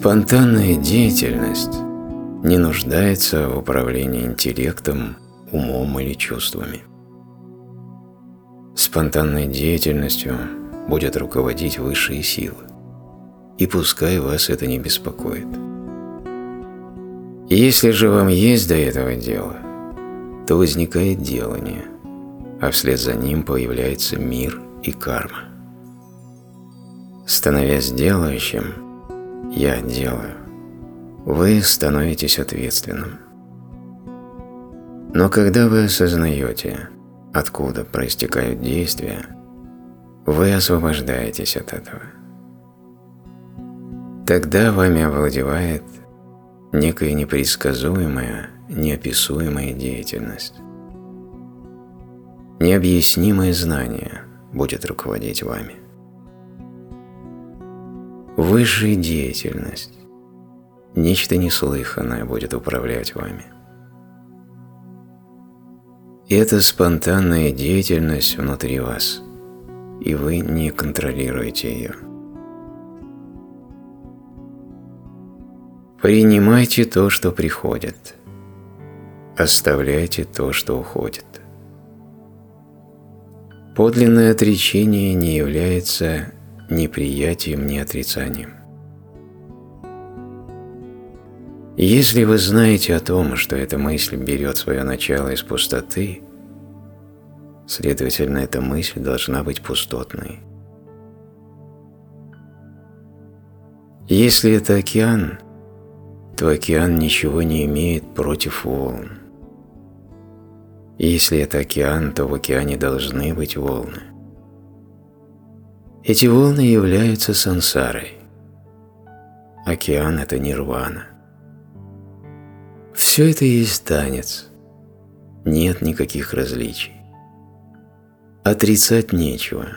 Спонтанная деятельность не нуждается в управлении интеллектом, умом или чувствами. Спонтанной деятельностью будет руководить высшие силы, и пускай вас это не беспокоит. Если же вам есть до этого дело, то возникает делание, а вслед за ним появляется мир и карма. Становясь делающим, «я делаю», вы становитесь ответственным. Но когда вы осознаете, откуда проистекают действия, вы освобождаетесь от этого. Тогда вами овладевает некая непредсказуемая, неописуемая деятельность. Необъяснимое знание будет руководить вами. Высшая деятельность, нечто неслыханное будет управлять вами. Это спонтанная деятельность внутри вас, и вы не контролируете ее. Принимайте то, что приходит. Оставляйте то, что уходит. Подлинное отречение не является ни приятием, ни отрицанием. Если вы знаете о том, что эта мысль берет свое начало из пустоты, следовательно, эта мысль должна быть пустотной. Если это океан – то океан ничего не имеет против волн. если это океан, то в океане должны быть волны. Эти волны являются сансарой. Океан – это нирвана. Все это есть танец. Нет никаких различий. Отрицать нечего.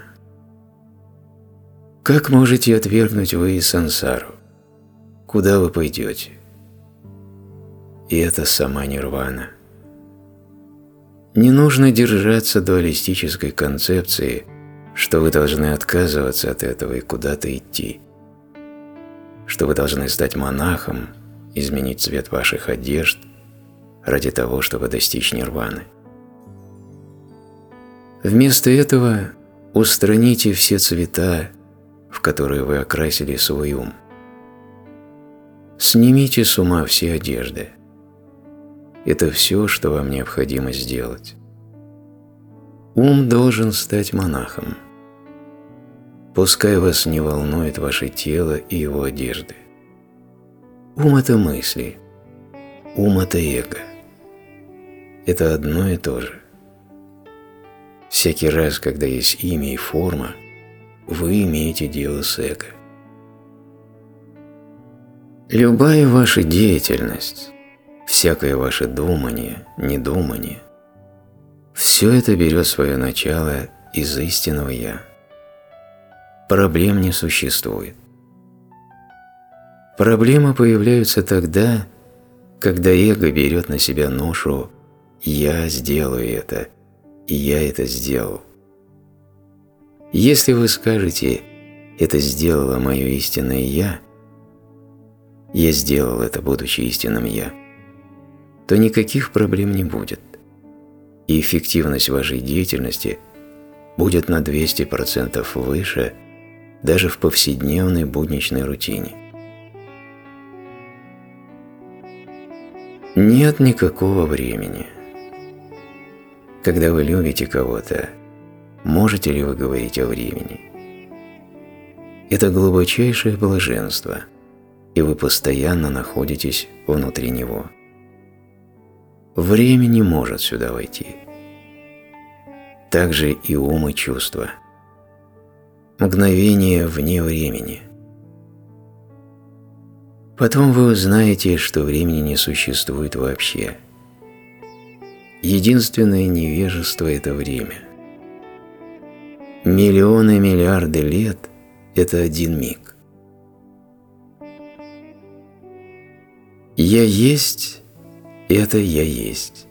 Как можете отвергнуть вы сансару? Куда вы пойдете? и это сама нирвана. Не нужно держаться дуалистической концепции, что вы должны отказываться от этого и куда-то идти, что вы должны стать монахом, изменить цвет ваших одежд ради того, чтобы достичь нирваны. Вместо этого устраните все цвета, в которые вы окрасили свой ум. Снимите с ума все одежды – это все, что вам необходимо сделать. Ум должен стать монахом. Пускай вас не волнует ваше тело и его одежды. Ум – это мысли. Ум – это эго. Это одно и то же. Всякий раз, когда есть имя и форма, вы имеете дело с эго. Любая ваша деятельность всякое ваше думание, недумание, все это берет свое начало из истинного «Я». Проблем не существует. Проблемы появляются тогда, когда эго берет на себя ношу «я сделаю это», и «я это сделал». Если вы скажете «это сделало мое истинное Я», «я сделал это, будучи истинным Я», то никаких проблем не будет, и эффективность вашей деятельности будет на 200% выше даже в повседневной будничной рутине. Нет никакого времени. Когда вы любите кого-то, можете ли вы говорить о времени? Это глубочайшее блаженство, и вы постоянно находитесь внутри него. Время не может сюда войти. Также и ум и чувства. Мгновение вне времени. Потом вы узнаете, что времени не существует вообще. Единственное невежество – это время. Миллионы миллиарды лет – это один миг. Я есть это «я есть».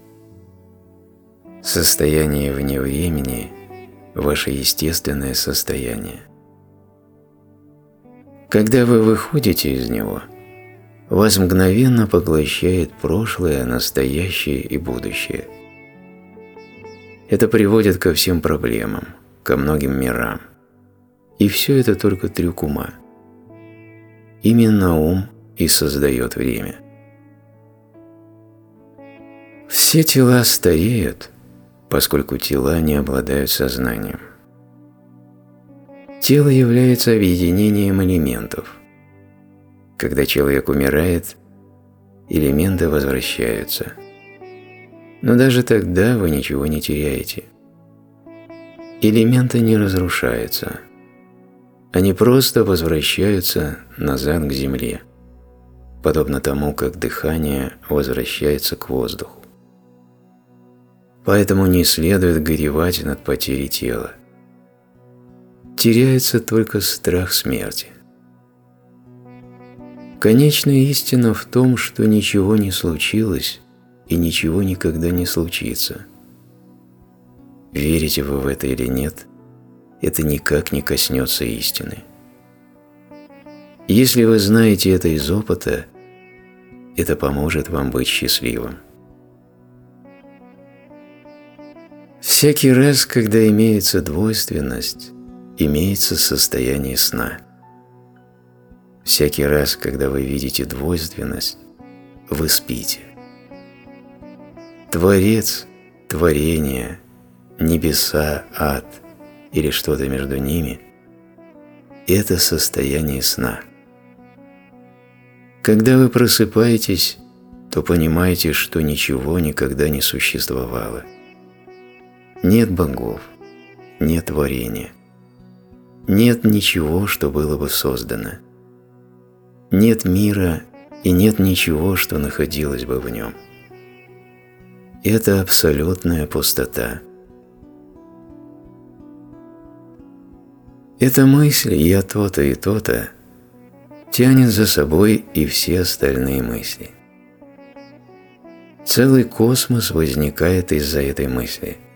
Состояние вне времени – ваше естественное состояние. Когда вы выходите из него, вас мгновенно поглощает прошлое, настоящее и будущее. Это приводит ко всем проблемам, ко многим мирам. И все это только трюк ума. Именно ум и создает время. Все тела стареют, поскольку тела не обладают сознанием. Тело является объединением элементов. Когда человек умирает, элементы возвращаются. Но даже тогда вы ничего не теряете. Элементы не разрушаются. Они просто возвращаются назад к Земле, подобно тому, как дыхание возвращается к воздуху. Поэтому не следует горевать над потерей тела. Теряется только страх смерти. Конечная истина в том, что ничего не случилось и ничего никогда не случится. Верите вы в это или нет, это никак не коснется истины. Если вы знаете это из опыта, это поможет вам быть счастливым. Всякий раз, когда имеется двойственность, имеется состояние сна. Всякий раз, когда вы видите двойственность, вы спите. Творец, творение, небеса, ад или что-то между ними – это состояние сна. Когда вы просыпаетесь, то понимаете, что ничего никогда не существовало – нет богов, нет творения. Нет ничего, что было бы создано. Нет мира и нет ничего, что находилось бы в нем. Это абсолютная пустота. Эта мысль «я то-то и то-то» тянет за собой и все остальные мысли. Целый космос возникает из-за этой мысли –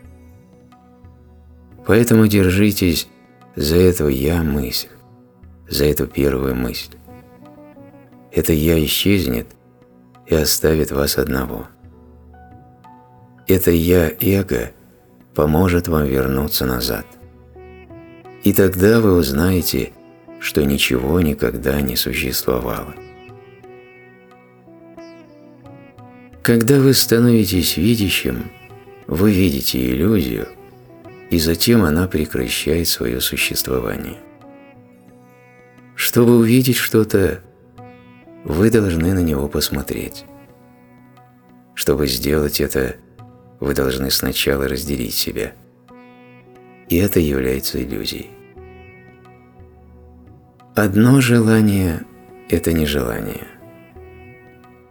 Поэтому держитесь за эту «я-мысль», за эту первую мысль. Это «я» исчезнет и оставит вас одного. Это «я-эго» поможет вам вернуться назад. И тогда вы узнаете, что ничего никогда не существовало. Когда вы становитесь видящим, вы видите иллюзию, и затем она прекращает свое существование. Чтобы увидеть что-то, вы должны на него посмотреть. Чтобы сделать это, вы должны сначала разделить себя. И это является иллюзией. Одно желание – это не желание.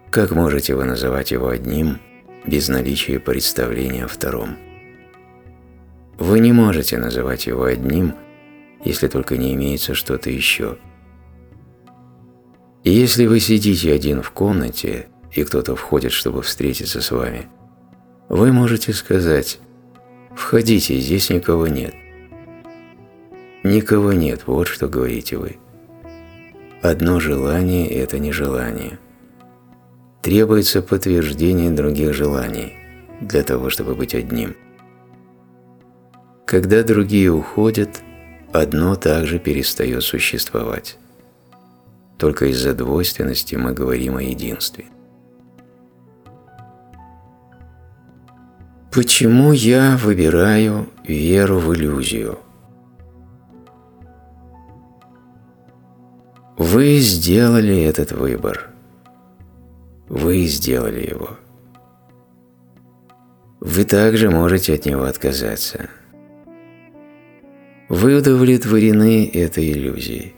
Как можете вы называть его одним без наличия представления о втором? Вы не можете называть его одним, если только не имеется что-то еще. И если вы сидите один в комнате, и кто-то входит, чтобы встретиться с вами, вы можете сказать «Входите, здесь никого нет». Никого нет, вот что говорите вы. Одно желание – это не желание. Требуется подтверждение других желаний для того, чтобы быть одним. Когда другие уходят, одно также перестает существовать. Только из-за двойственности мы говорим о единстве. Почему я выбираю веру в иллюзию? Вы сделали этот выбор. Вы сделали его. Вы также можете от него отказаться. Вы удовлетворены этой иллюзией.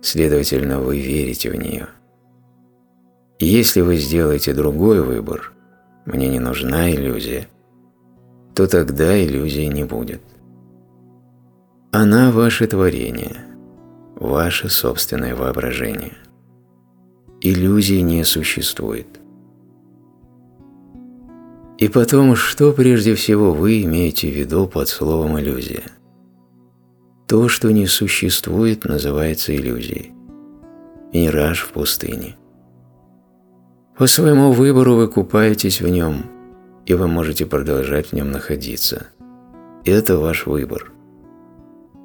Следовательно, вы верите в нее. Если вы сделаете другой выбор, мне не нужна иллюзия, то тогда иллюзии не будет. Она ваше творение, ваше собственное воображение. Иллюзии не существует. И потом, что прежде всего вы имеете в виду под словом «иллюзия»? То, что не существует, называется иллюзией. Мираж в пустыне. По своему выбору вы купаетесь в нем, и вы можете продолжать в нем находиться. Это ваш выбор.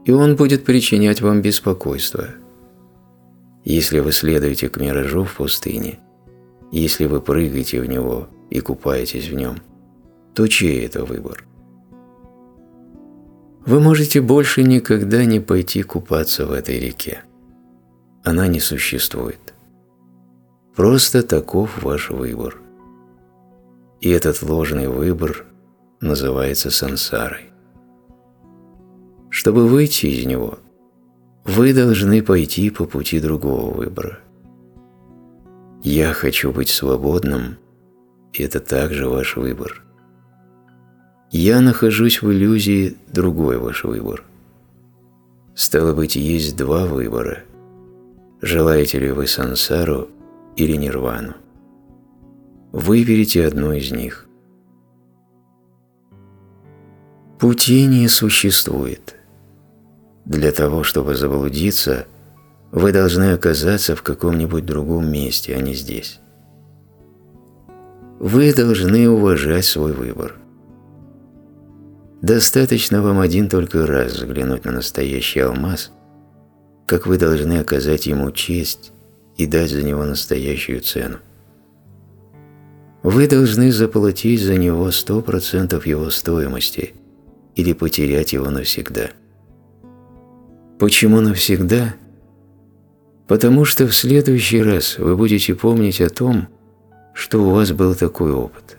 И он будет причинять вам беспокойство. Если вы следуете к миражу в пустыне, если вы прыгаете в него и купаетесь в нем, то чей это выбор? Вы можете больше никогда не пойти купаться в этой реке. Она не существует. Просто таков ваш выбор. И этот ложный выбор называется сансарой. Чтобы выйти из него, вы должны пойти по пути другого выбора. Я хочу быть свободным, это также ваш выбор. Я нахожусь в иллюзии, другой ваш выбор. Стало быть, есть два выбора. Желаете ли вы сансару или нирвану. Выберите одно из них. Пути не существует. Для того, чтобы заблудиться, вы должны оказаться в каком-нибудь другом месте, а не здесь. Вы должны уважать свой выбор. Достаточно вам один только раз взглянуть на настоящий алмаз, как вы должны оказать ему честь и дать за него настоящую цену. Вы должны заплатить за него 100% его стоимости или потерять его навсегда. Почему навсегда? Потому что в следующий раз вы будете помнить о том, что у вас был такой опыт.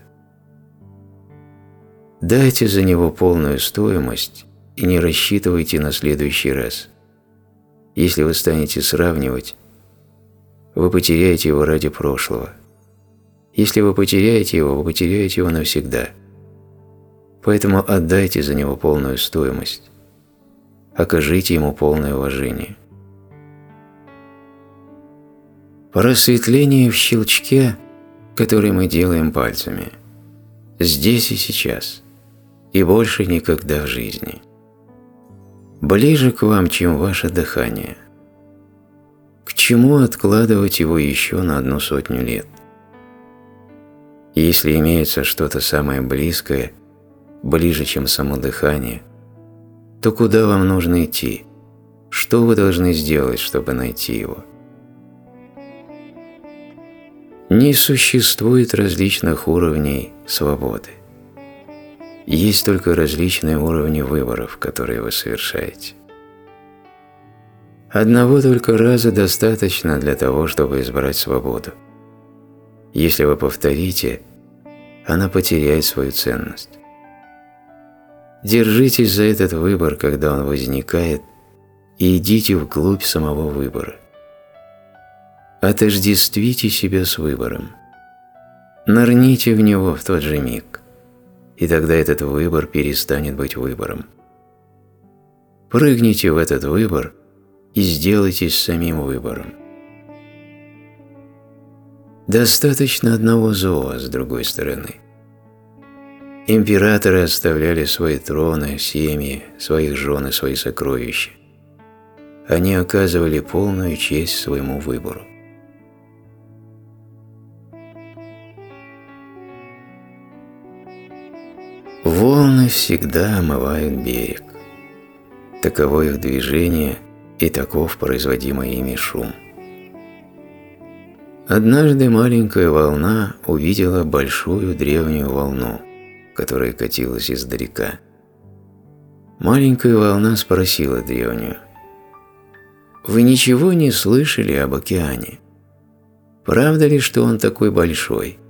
Дайте за него полную стоимость и не рассчитывайте на следующий раз. Если вы станете сравнивать, вы потеряете его ради прошлого. Если вы потеряете его, вы потеряете его навсегда. Поэтому отдайте за него полную стоимость. Окажите ему полное уважение. Просветление в щелчке, который мы делаем пальцами. Здесь и сейчас. И больше никогда в жизни. Ближе к вам, чем ваше дыхание – к чему откладывать его еще на одну сотню лет? Если имеется что-то самое близкое, ближе, чем само дыхание, то куда вам нужно идти? Что вы должны сделать, чтобы найти его? Не существует различных уровней свободы. Есть только различные уровни выборов, которые вы совершаете. Одного только раза достаточно для того, чтобы избрать свободу. Если вы повторите, она потеряет свою ценность. Держитесь за этот выбор, когда он возникает, и идите вглубь самого выбора. Отождествите себя с выбором. Нырните в него в тот же миг, и тогда этот выбор перестанет быть выбором. Прыгните в этот выбор – и сделайтесь самим выбором. Достаточно одного зова с другой стороны. Императоры оставляли свои троны, семьи, своих жен и свои сокровища. Они оказывали полную честь своему выбору. Волны всегда омывают берег. Таково их движение – и таков производимый ими шум. Однажды маленькая волна увидела большую древнюю волну, которая катилась издалека. Маленькая волна спросила древнюю, «Вы ничего не слышали об океане? Правда ли, что он такой большой?»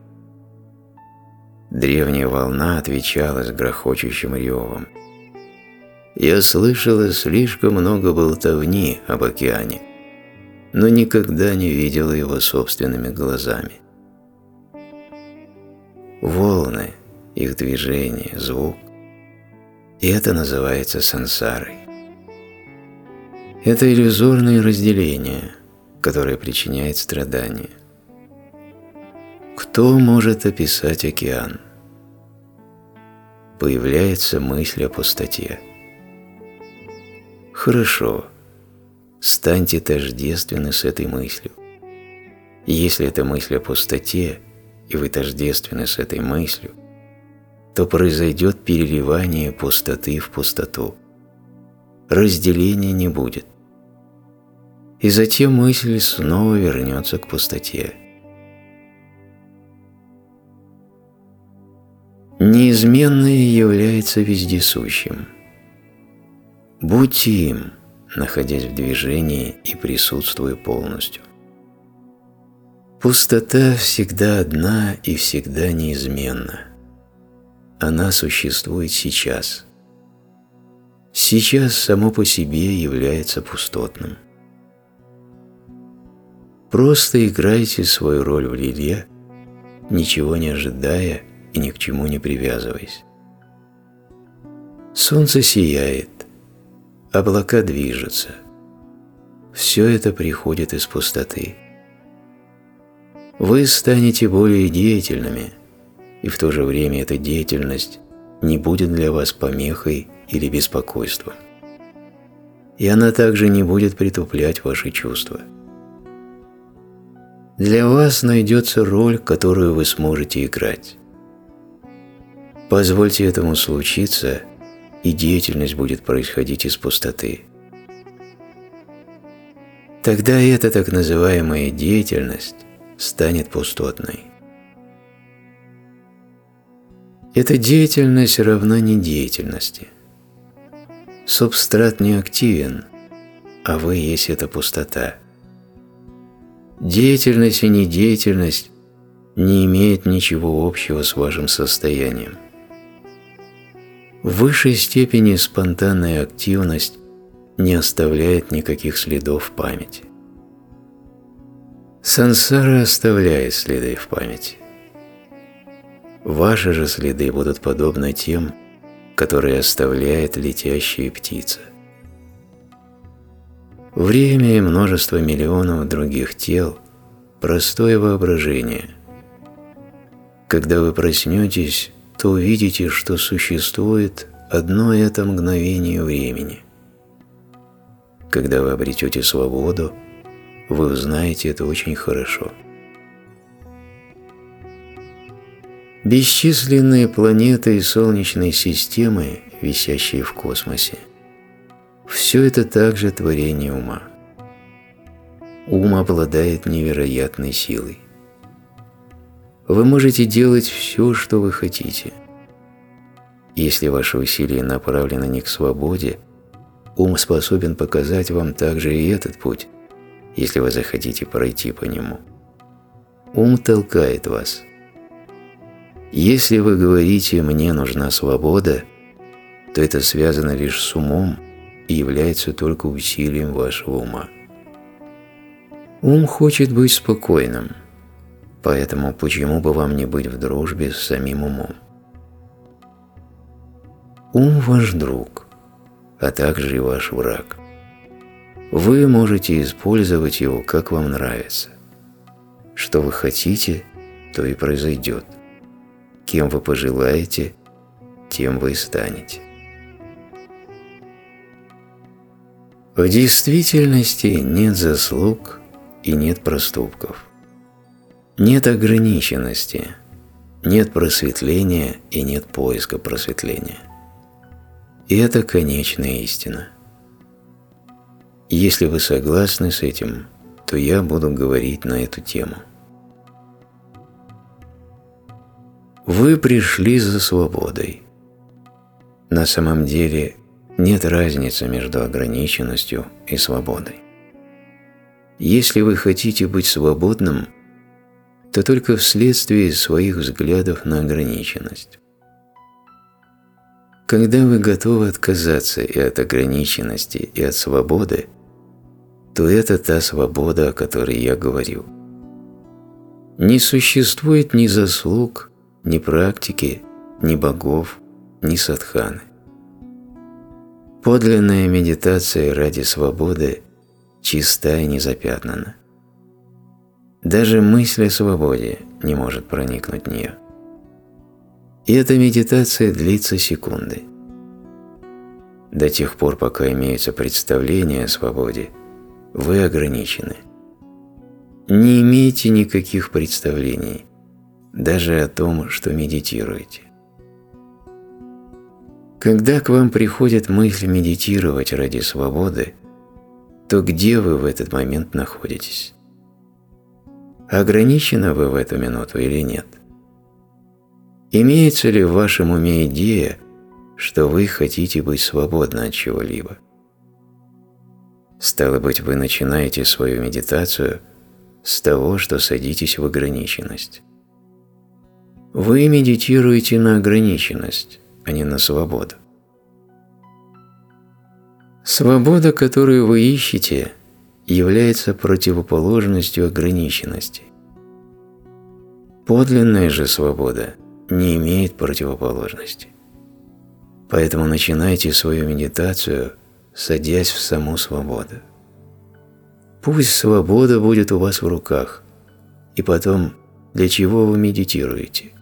Древняя волна отвечала с грохочущим ревом – я слышала слишком много болтовни об океане, но никогда не видела его собственными глазами. Волны, их движение, звук – и это называется сансарой. Это иллюзорное разделение, которое причиняет страдания. Кто может описать океан? Появляется мысль о пустоте. Хорошо. Станьте тождественны с этой мыслью. Если это мысль о пустоте, и вы тождественны с этой мыслью, то произойдет переливание пустоты в пустоту. Разделения не будет. И затем мысль снова вернется к пустоте. Неизменное является вездесущим. Будьте им, находясь в движении и присутствуя полностью. Пустота всегда одна и всегда неизменна. Она существует сейчас. Сейчас само по себе является пустотным. Просто играйте свою роль в лиле, ничего не ожидая и ни к чему не привязываясь. Солнце сияет, облака движутся. Все это приходит из пустоты. Вы станете более деятельными, и в то же время эта деятельность не будет для вас помехой или беспокойством. И она также не будет притуплять ваши чувства. Для вас найдется роль, которую вы сможете играть. Позвольте этому случиться, и деятельность будет происходить из пустоты. Тогда эта так называемая деятельность станет пустотной. Эта деятельность равна недеятельности. Субстрат не активен, а вы есть эта пустота. Деятельность и недеятельность не имеют ничего общего с вашим состоянием. В высшей степени спонтанная активность не оставляет никаких следов в памяти. Сансара оставляет следы в памяти. Ваши же следы будут подобны тем, которые оставляет летящая птица. Время и множество миллионов других тел – простое воображение. Когда вы проснетесь, то увидите, что существует одно это мгновение времени. Когда вы обретете свободу – вы узнаете это очень хорошо. Бесчисленные планеты и солнечные системы, висящие в космосе, все это также творение ума. Ум обладает невероятной силой. Вы можете делать все, что вы хотите. Если ваши усилия направлены не к свободе, ум способен показать вам также и этот путь, если вы захотите пройти по нему. Ум толкает вас. Если вы говорите «мне нужна свобода», то это связано лишь с умом и является только усилием вашего ума. Ум хочет быть спокойным, поэтому почему бы вам не быть в дружбе с самим умом? Ум ваш друг, а также и ваш враг. Вы можете использовать его, как вам нравится. Что вы хотите, то и произойдет. Кем вы пожелаете, тем вы и станете. В действительности нет заслуг и нет проступков. Нет ограниченности, нет просветления и нет поиска просветления. И это конечная истина – если вы согласны с этим, то я буду говорить на эту тему. Вы пришли за свободой. На самом деле нет разницы между ограниченностью и свободой. Если вы хотите быть свободным, то только вследствие своих взглядов на ограниченность. Когда вы готовы отказаться и от ограниченности, и от свободы – то это та свобода, о которой я говорю. Не существует ни заслуг, ни практики, ни богов, ни садханы. Подлинная медитация ради свободы чиста и незапятнана. Даже мысль о свободе не может проникнуть в нее. И эта медитация длится секунды. До тех пор, пока имеется представление о свободе – вы ограничены. Не имейте никаких представлений, даже о том, что медитируете. Когда к вам приходит мысль медитировать ради свободы, то где вы в этот момент находитесь? Ограничены вы в эту минуту или нет? Имеется ли в вашем уме идея, что вы хотите быть свободны от чего-либо? Стало быть, вы начинаете свою медитацию с того, что садитесь в ограниченность. Вы медитируете на ограниченность, а не на свободу. Свобода, которую вы ищете, является противоположностью ограниченности. Подлинная же свобода не имеет противоположности. Поэтому начинайте свою медитацию, садясь в саму свободу. Пусть свобода будет у вас в руках, и потом, для чего вы медитируете –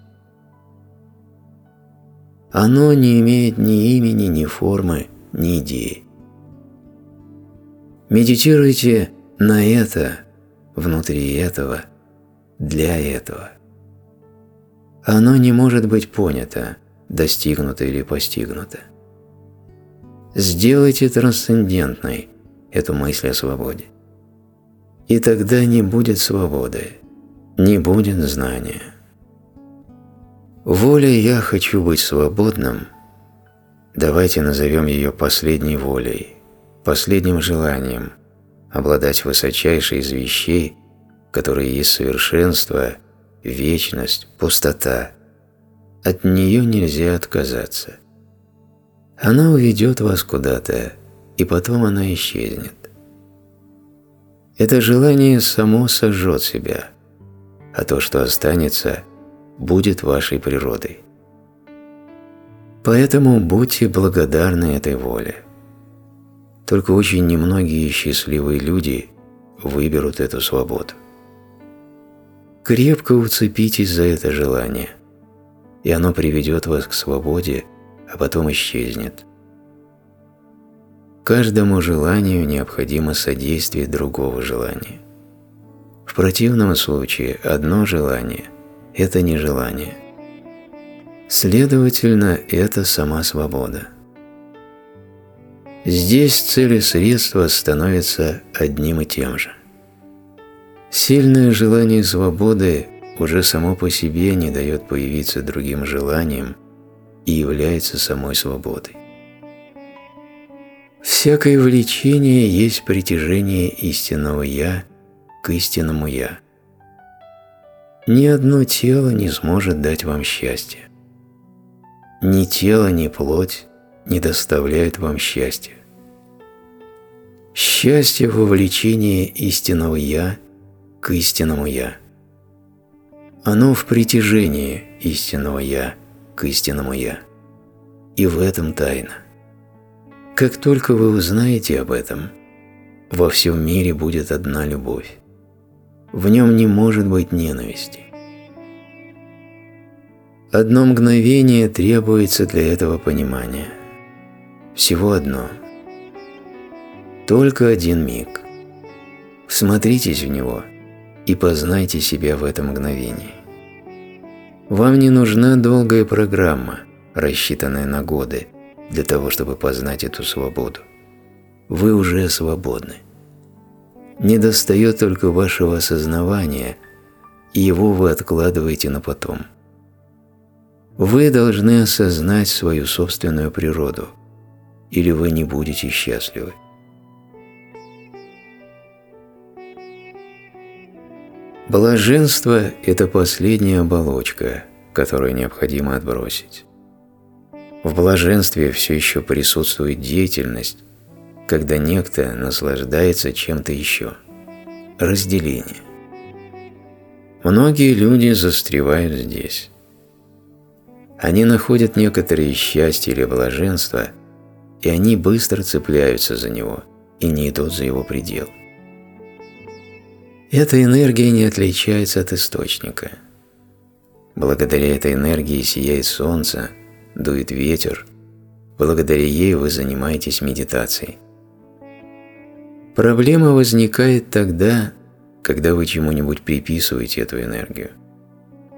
оно не имеет ни имени, ни формы, ни идеи. Медитируйте на это, внутри этого, для этого. Оно не может быть понято, достигнуто или постигнуто. Сделайте трансцендентной эту мысль о свободе. И тогда не будет свободы, не будет знания. Воля «я хочу быть свободным» давайте назовем ее последней волей, последним желанием обладать высочайшей из вещей, которые есть совершенство, вечность, пустота. От нее нельзя отказаться. Она уведет вас куда-то, и потом она исчезнет. Это желание само сожжет себя, а то, что останется – будет вашей природой. Поэтому будьте благодарны этой воле. Только очень немногие счастливые люди выберут эту свободу. Крепко уцепитесь за это желание, и оно приведет вас к свободе, а потом исчезнет. Каждому желанию необходимо содействие другого желания. В противном случае одно желание – это не желание. Следовательно, это сама свобода. Здесь цель и средства становятся одним и тем же. Сильное желание свободы уже само по себе не дает появиться другим желаниям и является самой свободой. Всякое влечение есть притяжение истинного «я» к истинному «я». Ни одно тело не сможет дать вам счастье. Ни тело, ни плоть не доставляют вам счастья. Счастье в увлечении истинного «Я» к истинному «Я». Оно в притяжении истинного «Я» к истинному «Я». И в этом тайна. Как только вы узнаете об этом, во всем мире будет одна любовь. В нем не может быть ненависти. Одно мгновение требуется для этого понимания. Всего одно. Только один миг. Всмотритесь в него и познайте себя в этом мгновении. Вам не нужна долгая программа, рассчитанная на годы, для того, чтобы познать эту свободу. Вы уже свободны. Не достает только вашего осознавания, и его вы откладываете на потом – вы должны осознать свою собственную природу, или вы не будете счастливы. Блаженство – это последняя оболочка, которую необходимо отбросить. В блаженстве все еще присутствует деятельность, когда некто наслаждается чем-то еще. Разделение. Многие люди застревают здесь. Они находят некоторые счастье или блаженство, и они быстро цепляются за него и не идут за его предел. Эта энергия не отличается от источника. Благодаря этой энергии сияет солнце, дует ветер, благодаря ей вы занимаетесь медитацией. Проблема возникает тогда, когда вы чему-нибудь приписываете эту энергию.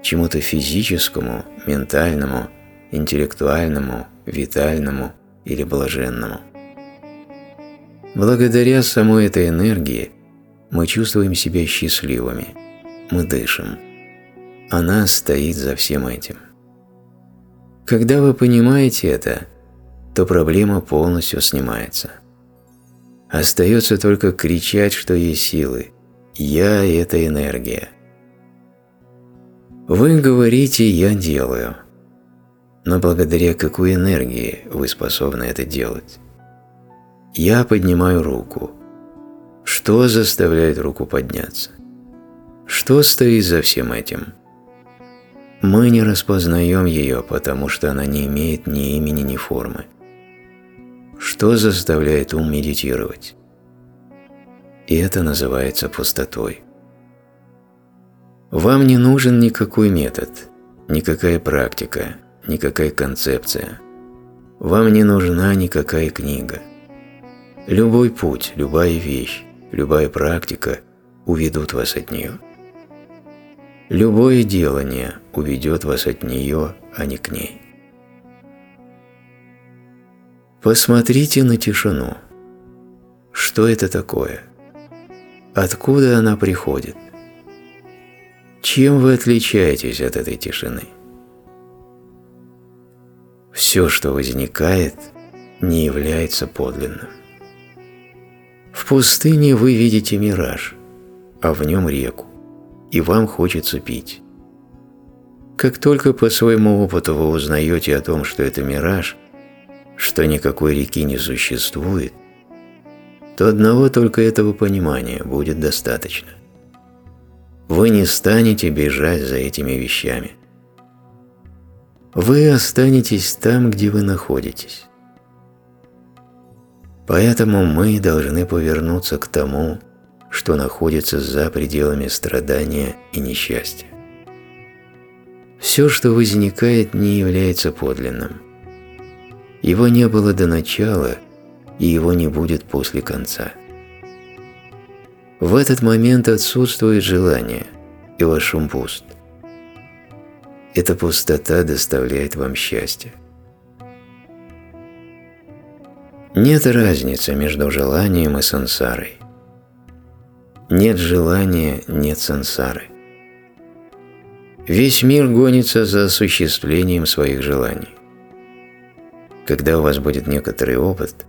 чему-то физическому, ментальному, интеллектуальному, витальному или блаженному. Благодаря самой этой энергии мы чувствуем себя счастливыми, мы дышим. Она стоит за всем этим. Когда вы понимаете это, то проблема полностью снимается. Остается только кричать, что есть силы. «Я – это энергия». Вы говорите «я делаю», но благодаря какой энергии вы способны это делать? Я поднимаю руку. Что заставляет руку подняться? Что стоит за всем этим? Мы не распознаем ее, потому что она не имеет ни имени, ни формы. Что заставляет ум медитировать? И это называется пустотой. Вам не нужен никакой метод, никакая практика, никакая концепция. Вам не нужна никакая книга. Любой путь, любая вещь, любая практика уведут вас от нее. Любое делание уведет вас от нее, а не к ней. Посмотрите на тишину. Что это такое? Откуда она приходит? Чем вы отличаетесь от этой тишины? Все, что возникает, не является подлинным. В пустыне вы видите мираж, а в нем реку, и вам хочется пить. Как только по своему опыту вы узнаете о том, что это мираж, что никакой реки не существует, то одного только этого понимания будет достаточно. Вы не станете бежать за этими вещами. Вы останетесь там, где вы находитесь. Поэтому мы должны повернуться к тому, что находится за пределами страдания и несчастья. Все, что возникает, не является подлинным. Его не было до начала, и его не будет после конца. В этот момент отсутствует желание, и ваш ум пуст. Эта пустота доставляет вам счастье. Нет разницы между желанием и сансарой. Нет желания, нет сансары. Весь мир гонится за осуществлением своих желаний. Когда у вас будет некоторый опыт,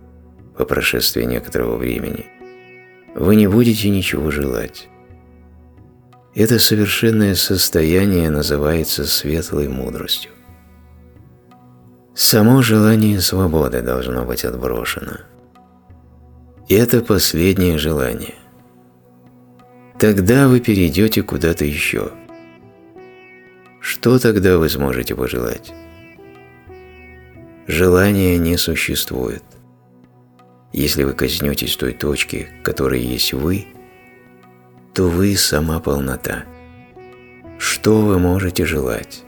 по прошествии некоторого времени, вы не будете ничего желать. Это совершенное состояние называется светлой мудростью. Само желание свободы должно быть отброшено. Это последнее желание. Тогда вы перейдете куда-то еще. Что тогда вы сможете пожелать? Желания не существует. Если вы коснетесь той точки, которая есть вы, то вы сама полнота. Что вы можете желать?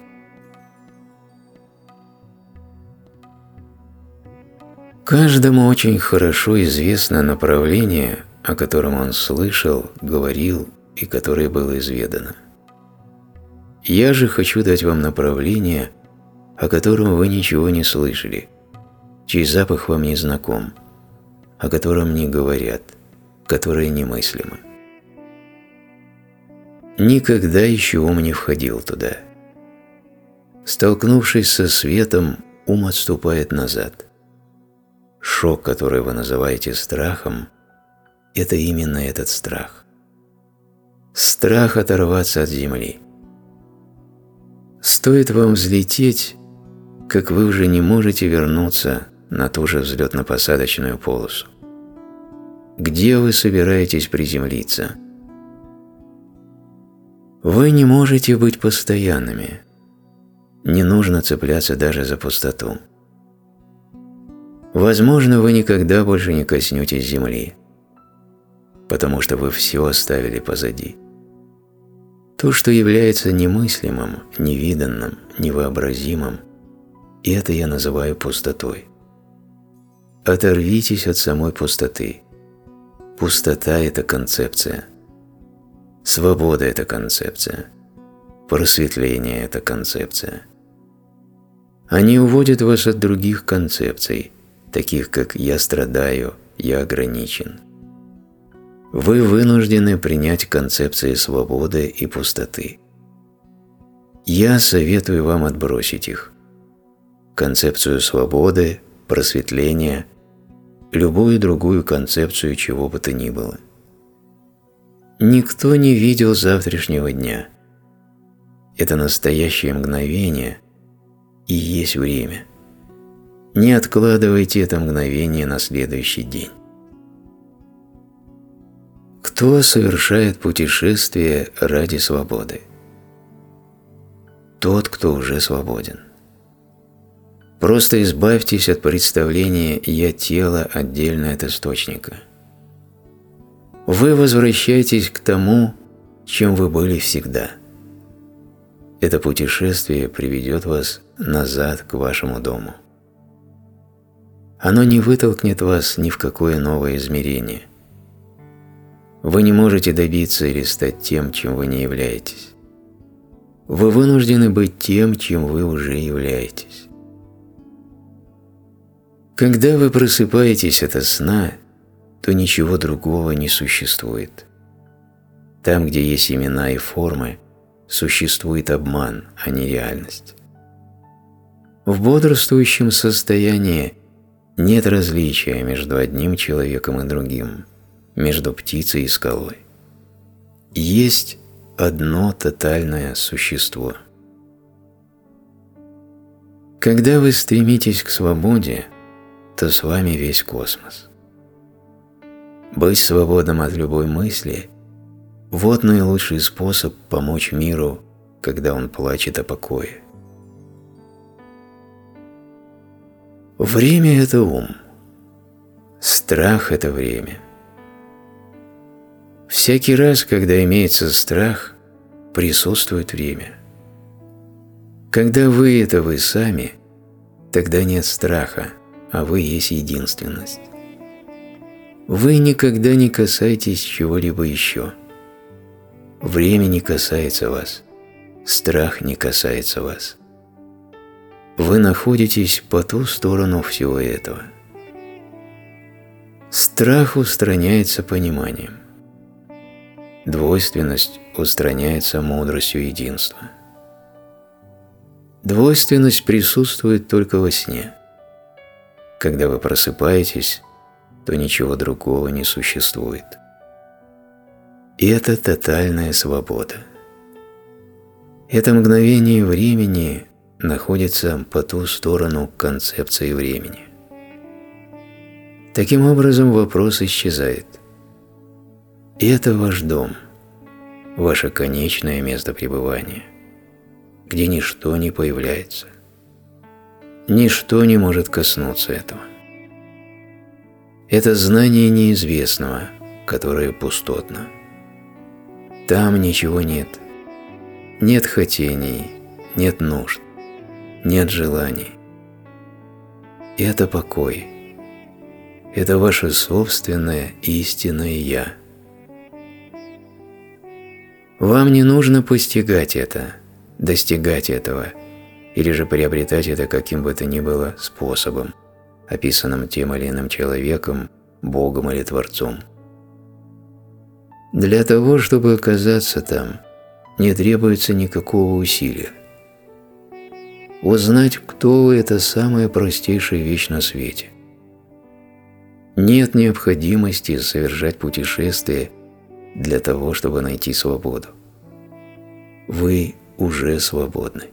Каждому очень хорошо известно направление, о котором он слышал, говорил и которое было изведано. Я же хочу дать вам направление, о котором вы ничего не слышали, чей запах вам не знаком, о котором не говорят, которое немыслимо. Никогда еще ум не входил туда. Столкнувшись со светом, ум отступает назад – Шок, который вы называете страхом, это именно этот страх. Страх оторваться от земли. Стоит вам взлететь, как вы уже не можете вернуться на ту же взлетно-посадочную полосу. Где вы собираетесь приземлиться? Вы не можете быть постоянными. Не нужно цепляться даже за пустоту. Возможно, вы никогда больше не коснетесь земли, потому что вы все оставили позади. То, что является немыслимым, невиданным, невообразимым, это я называю пустотой. Оторвитесь от самой пустоты. Пустота – это концепция. Свобода – это концепция. Просветление – это концепция. Они уводят вас от других концепций, таких как «я страдаю», «я ограничен». Вы вынуждены принять концепции свободы и пустоты. Я советую вам отбросить их. Концепцию свободы, просветления, любую другую концепцию чего бы то ни было. Никто не видел завтрашнего дня. Это настоящее мгновение и есть время. Не откладывайте это мгновение на следующий день. Кто совершает путешествие ради свободы? Тот, кто уже свободен. Просто избавьтесь от представления «я тело отдельно от источника». Вы возвращаетесь к тому, чем вы были всегда. Это путешествие приведет вас назад к вашему дому. Оно не вытолкнет вас ни в какое новое измерение – вы не можете добиться или стать тем, чем вы не являетесь. Вы вынуждены быть тем, чем вы уже являетесь. Когда вы просыпаетесь от сна, то ничего другого не существует. Там, где есть имена и формы, существует обман, а не реальность. В бодрствующем состоянии нет различия между одним человеком и другим – между птицей и скалой. Есть одно тотальное существо. Когда вы стремитесь к свободе, то с вами весь космос. Быть свободным от любой мысли – вот наилучший способ помочь миру, когда он плачет о покое. Время – это ум. Страх – это время. Всякий раз, когда имеется страх, присутствует время. Когда вы – это вы сами, тогда нет страха, а вы есть единственность. Вы никогда не касаетесь чего-либо еще. Время не касается вас, страх не касается вас. Вы находитесь по ту сторону всего этого. Страх устраняется пониманием. Двойственность устраняется мудростью единства. Двойственность присутствует только во сне. Когда вы просыпаетесь, то ничего другого не существует. И это тотальная свобода. Это мгновение времени находится по ту сторону концепции времени. Таким образом вопрос исчезает – и это ваш дом, ваше конечное место пребывания, где ничто не появляется. Ничто не может коснуться этого. Это знание неизвестного, которое пустотно. Там ничего нет. Нет хотений, нет нужд, нет желаний. Это покой. Это ваше собственное истинное «Я». Вам не нужно постигать это, достигать этого, или же приобретать это каким бы то ни было способом, описанным тем или иным человеком, Богом или Творцом. Для того, чтобы оказаться там, не требуется никакого усилия. Узнать, кто вы – это самая простейшая вещь на свете. Нет необходимости совершать путешествие – для того, чтобы найти свободу. Вы уже свободны.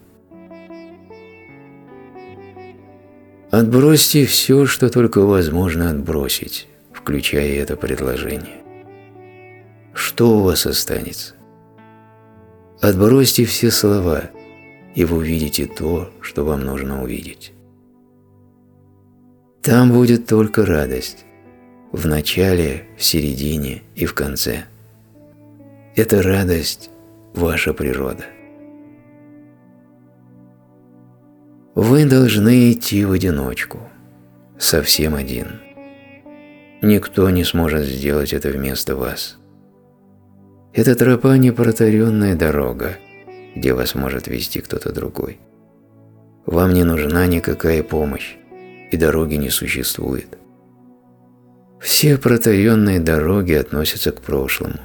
Отбросьте все, что только возможно отбросить, включая это предложение. Что у вас останется? Отбросьте все слова, и вы увидите то, что вам нужно увидеть. Там будет только радость, в начале, в середине и в конце – эта радость – ваша природа. Вы должны идти в одиночку, совсем один. Никто не сможет сделать это вместо вас. Эта тропа – не протаренная дорога, где вас может вести кто-то другой. Вам не нужна никакая помощь, и дороги не существует. Все протаренные дороги относятся к прошлому.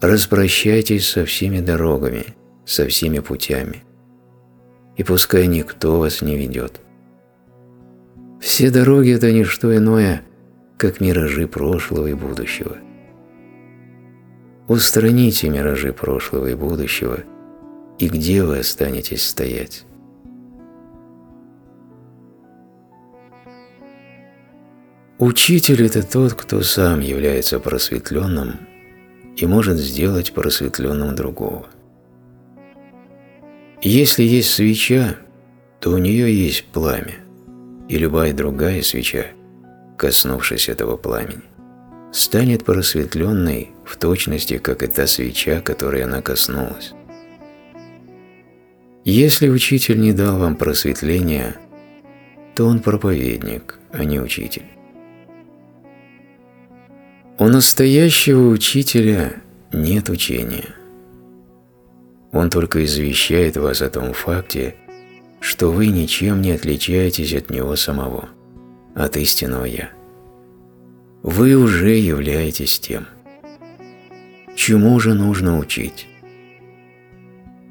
Распрощайтесь со всеми дорогами, со всеми путями, и пускай никто вас не ведет. Все дороги – это не что иное, как миражи прошлого и будущего. Устраните миражи прошлого и будущего, и где вы останетесь стоять? Учитель – это тот, кто сам является просветленным и может сделать просветленным другого. Если есть свеча, то у нее есть пламя, и любая другая свеча, коснувшись этого пламени, станет просветленной в точности, как и та свеча, которой она коснулась. Если учитель не дал вам просветления, то он проповедник, а не учитель. У настоящего учителя нет учения. Он только извещает вас о том факте, что вы ничем не отличаетесь от него самого, от истинного Я. Вы уже являетесь тем. Чему же нужно учить?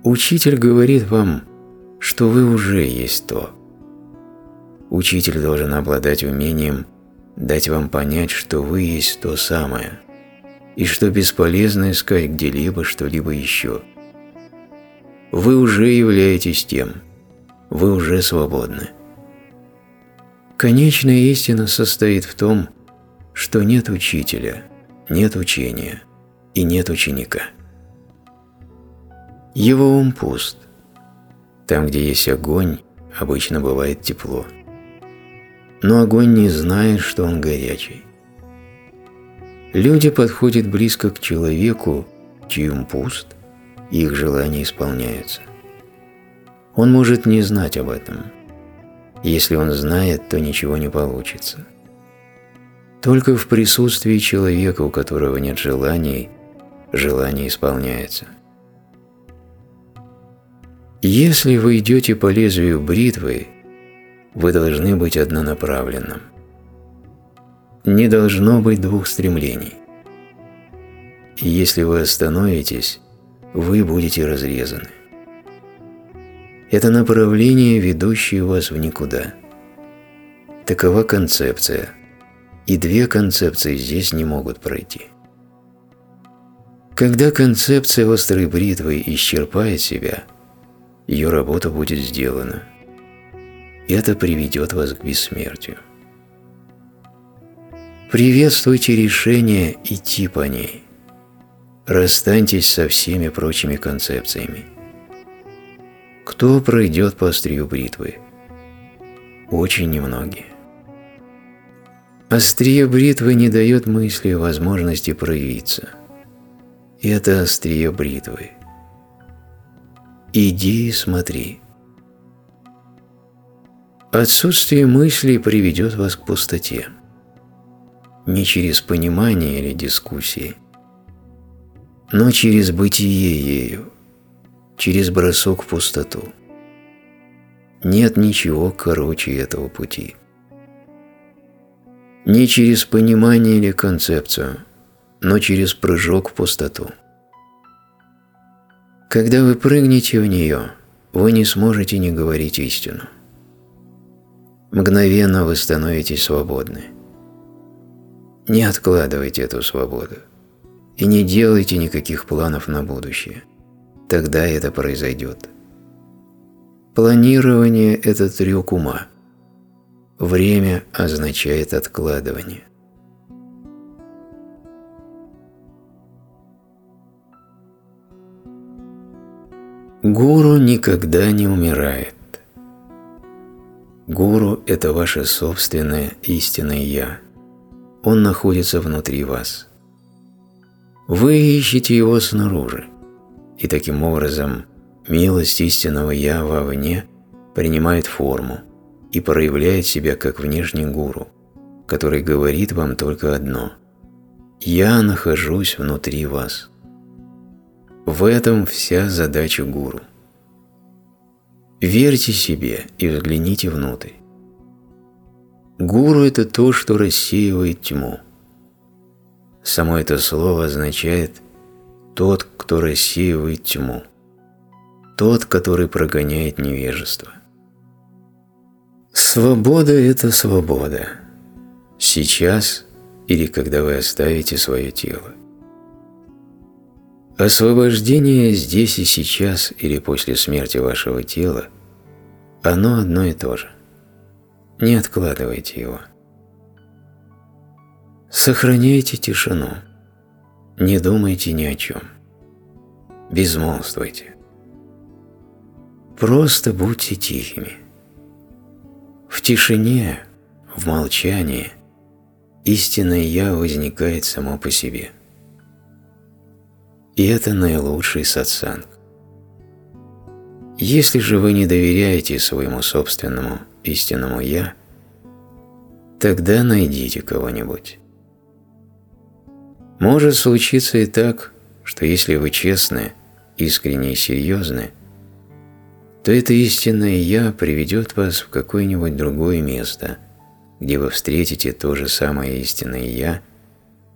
Учитель говорит вам, что вы уже есть то. Учитель должен обладать умением – дать вам понять, что вы есть то самое, и что бесполезно искать где-либо что-либо еще. Вы уже являетесь тем, вы уже свободны. Конечная истина состоит в том, что нет учителя, нет учения и нет ученика. Его ум пуст. Там, где есть огонь, обычно бывает тепло но огонь не знает, что он горячий. Люди подходят близко к человеку, чей ум пуст, и их желания исполняются. Он может не знать об этом. Если он знает, то ничего не получится. Только в присутствии человека, у которого нет желаний, желание исполняется. Если вы идете по лезвию бритвы, вы должны быть однонаправленным. Не должно быть двух стремлений. Если вы остановитесь, вы будете разрезаны. Это направление, ведущее вас в никуда. Такова концепция, и две концепции здесь не могут пройти. Когда концепция острой бритвы исчерпает себя, ее работа будет сделана – это приведет вас к бессмертию. Приветствуйте решение идти по ней. Расстаньтесь со всеми прочими концепциями. Кто пройдет по острию бритвы? Очень немногие. Острие бритвы не дает мысли возможности проявиться. Это острие бритвы. Иди и смотри. Отсутствие мыслей приведет вас к пустоте. Не через понимание или дискуссии, но через бытие ею, через бросок в пустоту. Нет ничего короче этого пути. Не через понимание или концепцию, но через прыжок в пустоту. Когда вы прыгнете в нее, вы не сможете не говорить истину мгновенно вы становитесь свободны. Не откладывайте эту свободу и не делайте никаких планов на будущее. Тогда это произойдет. Планирование – это трюк ума. Время означает откладывание. Гуру никогда не умирает. Гуру – это ваше собственное истинное Я. Он находится внутри вас. Вы ищете его снаружи, и таким образом милость истинного Я вовне принимает форму и проявляет себя как внешний гуру, который говорит вам только одно – «Я нахожусь внутри вас». В этом вся задача гуру. Верьте себе и взгляните внутрь. Гуру – это то, что рассеивает тьму. Само это слово означает «тот, кто рассеивает тьму», «тот, который прогоняет невежество». Свобода – это свобода. Сейчас или когда вы оставите свое тело. Освобождение здесь и сейчас или после смерти вашего тела – оно одно и то же. Не откладывайте его. Сохраняйте тишину. Не думайте ни о чем. Безмолвствуйте. Просто будьте тихими. В тишине, в молчании истинное «Я» возникает само по себе. И это наилучший сатсанг. Если же вы не доверяете своему собственному истинному «Я», тогда найдите кого-нибудь. Может случиться и так, что если вы честны, искренне и серьезны, то это истинное «Я» приведет вас в какое-нибудь другое место, где вы встретите то же самое истинное «Я»,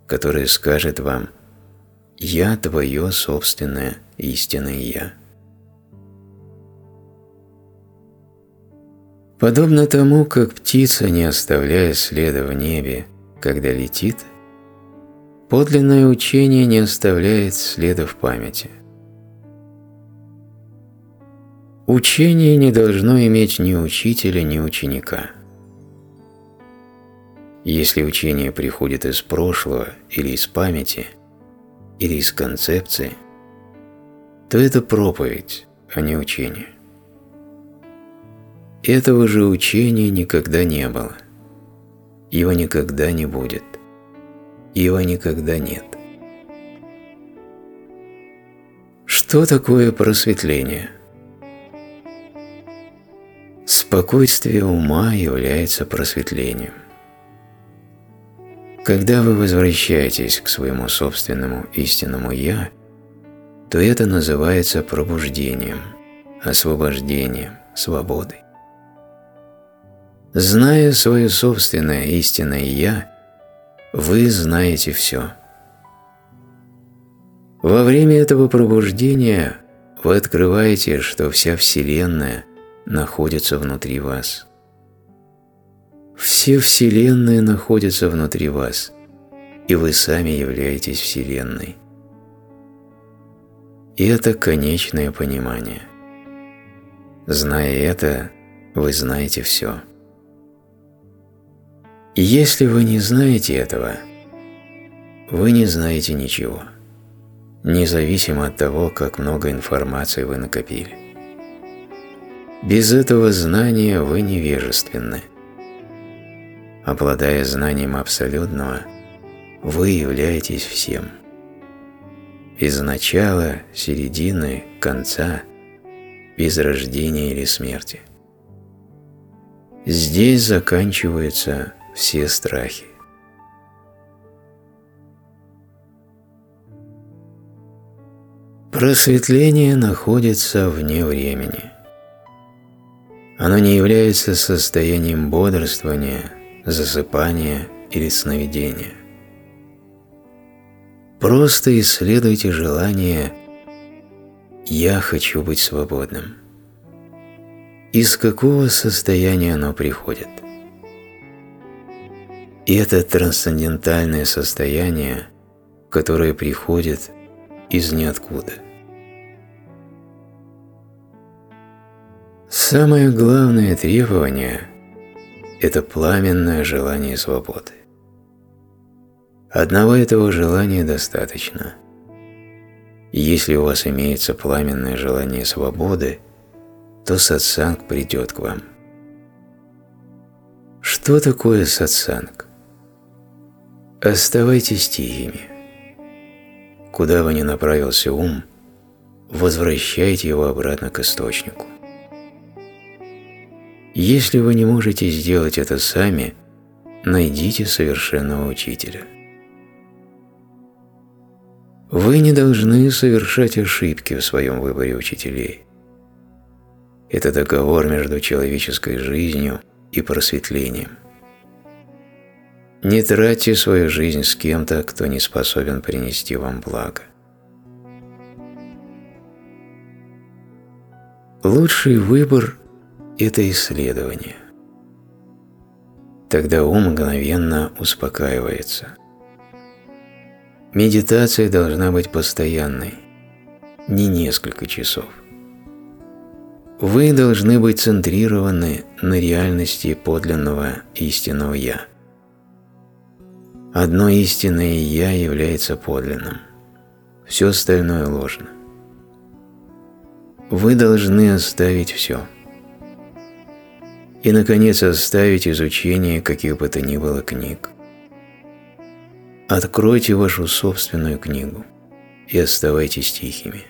которое скажет вам «Я твое собственное истинное Я». Подобно тому, как птица, не оставляя следа в небе, когда летит, подлинное учение не оставляет следа в памяти. Учение не должно иметь ни учителя, ни ученика. Если учение приходит из прошлого или из памяти, или из концепции, то это проповедь, а не учение. Этого же учения никогда не было. Его никогда не будет. Его никогда нет. Что такое просветление? Спокойствие ума является просветлением. Когда вы возвращаетесь к своему собственному истинному «Я», то это называется пробуждением, освобождением, свободой. Зная свое собственное истинное «Я», вы знаете все. Во время этого пробуждения вы открываете, что вся Вселенная находится внутри вас. Все Вселенная находится внутри вас, и вы сами являетесь Вселенной. И это конечное понимание. Зная это, вы знаете все. Если вы не знаете этого, вы не знаете ничего, независимо от того, как много информации вы накопили. Без этого знания вы невежественны. Обладая знанием абсолютного, вы являетесь всем. Без начала, середины, конца, без рождения или смерти. Здесь заканчивается все страхи. Просветление находится вне времени. Оно не является состоянием бодрствования, засыпания или сновидения. Просто исследуйте желание «я хочу быть свободным». Из какого состояния оно приходит? И это трансцендентальное состояние, которое приходит из ниоткуда. Самое главное требование – это пламенное желание свободы. Одного этого желания достаточно. если у вас имеется пламенное желание свободы, то сатсанг придет к вам. Что такое сатсанг? Оставайтесь тихими. Куда бы ни направился ум, возвращайте его обратно к источнику. Если вы не можете сделать это сами, найдите совершенного учителя. Вы не должны совершать ошибки в своем выборе учителей. Это договор между человеческой жизнью и просветлением. Не тратьте свою жизнь с кем-то, кто не способен принести вам благо. Лучший выбор – это исследование. Тогда ум мгновенно успокаивается. Медитация должна быть постоянной, не несколько часов. Вы должны быть центрированы на реальности подлинного истинного «Я». Одно истинное «Я» является подлинным, все остальное ложно. Вы должны оставить все. И, наконец, оставить изучение каких бы то ни было книг. Откройте вашу собственную книгу и оставайтесь тихими.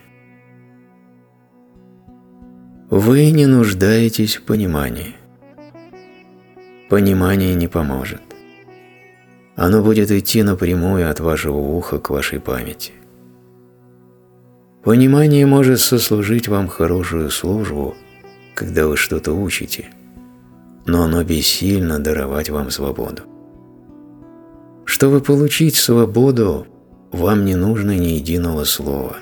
Вы не нуждаетесь в понимании. Понимание не поможет. Оно будет идти напрямую от вашего уха к вашей памяти. Понимание может сослужить вам хорошую службу, когда вы что-то учите, но оно бессильно даровать вам свободу. Чтобы получить свободу, вам не нужно ни единого слова.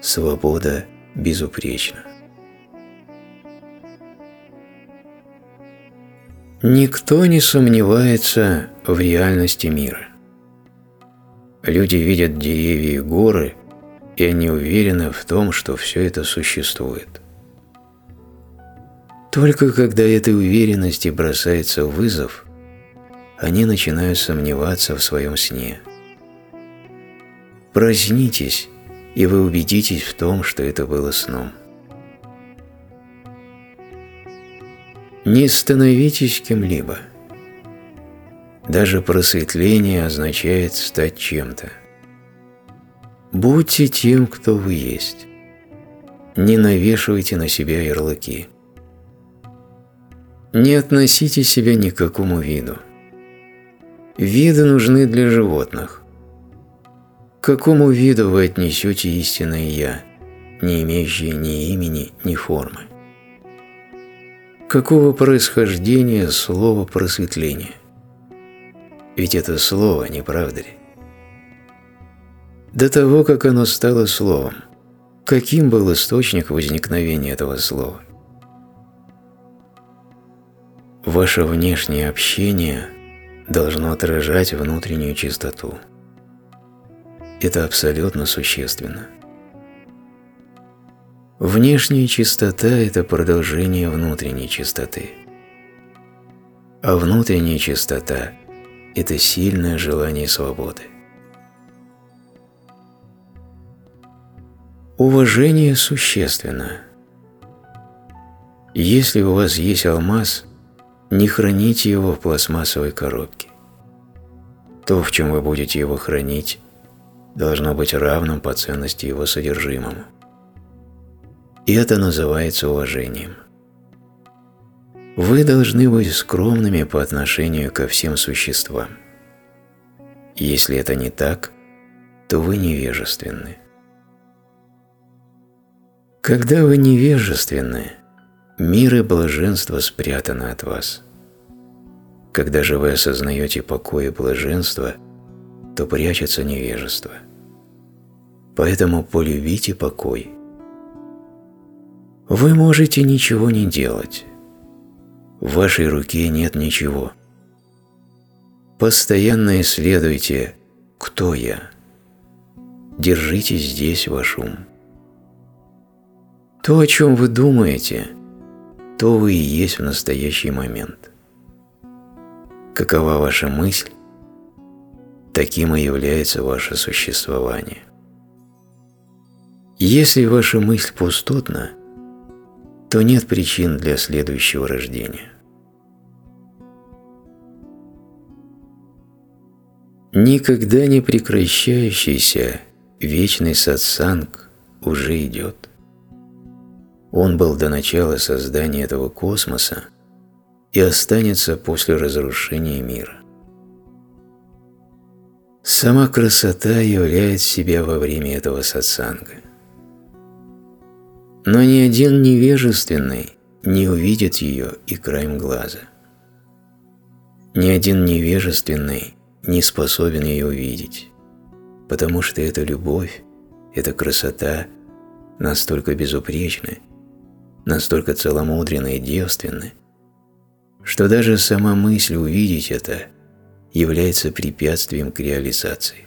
Свобода безупречна. Никто не сомневается в реальности мира. Люди видят деревья и горы, и они уверены в том, что все это существует. Только когда этой уверенности бросается вызов, они начинают сомневаться в своем сне. Проснитесь, и вы убедитесь в том, что это было сном. Не становитесь кем-либо. Даже просветление означает стать чем-то. Будьте тем, кто вы есть. Не навешивайте на себя ярлыки. Не относите себя ни к какому виду. Виды нужны для животных. К какому виду вы отнесете истинное «Я», не имеющее ни имени, ни формы? Какого происхождения слово «просветление»? Ведь это слово, не правда ли? До того, как оно стало словом, каким был источник возникновения этого слова? Ваше внешнее общение – должно отражать внутреннюю чистоту. Это абсолютно существенно. Внешняя чистота – это продолжение внутренней чистоты. А внутренняя чистота – это сильное желание свободы. Уважение существенно. Если у вас есть алмаз – не храните его в пластмассовой коробке. То, в чем вы будете его хранить, должно быть равным по ценности его содержимому. И это называется уважением. Вы должны быть скромными по отношению ко всем существам. Если это не так, то вы невежественны. Когда вы невежественны, Мир и блаженство спрятаны от вас. Когда же вы осознаете покой и блаженство, то прячется невежество. Поэтому полюбите покой. Вы можете ничего не делать. В вашей руке нет ничего. Постоянно исследуйте, кто я. Держите здесь ваш ум. То, о чем вы думаете – кто вы и есть в настоящий момент. Какова ваша мысль, таким и является ваше существование. Если ваша мысль пустотна, то нет причин для следующего рождения. Никогда не прекращающийся вечный сатсанг уже идет. Он был до начала создания этого космоса и останется после разрушения мира. Сама красота являет себя во время этого сатсанга. Но ни один невежественный не увидит ее и краем глаза. Ни один невежественный не способен ее увидеть, потому что эта любовь, эта красота настолько безупречны, настолько целомудренны и девственны, что даже сама мысль увидеть это является препятствием к реализации.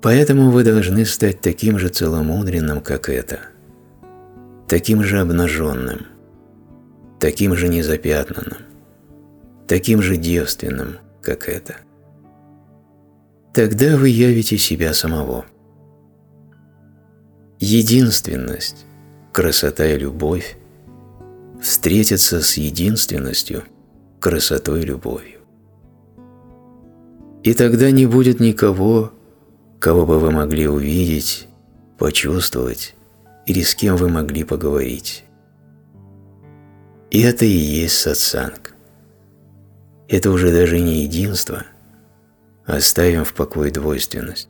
Поэтому вы должны стать таким же целомудренным, как это, таким же обнаженным, таким же незапятнанным, таким же девственным, как это. Тогда вы явите себя самого. Единственность, красота и любовь встретятся с единственностью, красотой и любовью. И тогда не будет никого, кого бы вы могли увидеть, почувствовать или с кем вы могли поговорить. И это и есть сатсанг. Это уже даже не единство. Оставим в покое двойственность.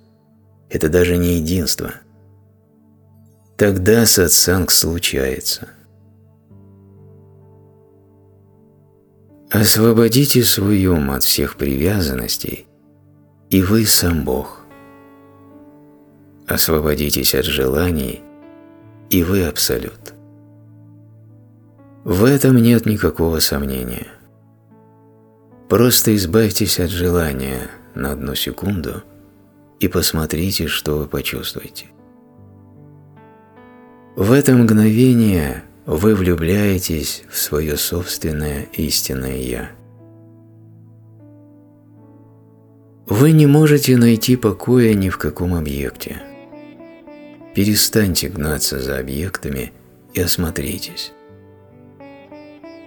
Это даже не единство. Тогда сатсанг случается. Освободите свой ум от всех привязанностей, и вы сам Бог. Освободитесь от желаний, и вы Абсолют. В этом нет никакого сомнения. Просто избавьтесь от желания на одну секунду и посмотрите, что вы почувствуете. В это мгновение вы влюбляетесь в свое собственное истинное «Я». Вы не можете найти покоя ни в каком объекте. Перестаньте гнаться за объектами и осмотритесь.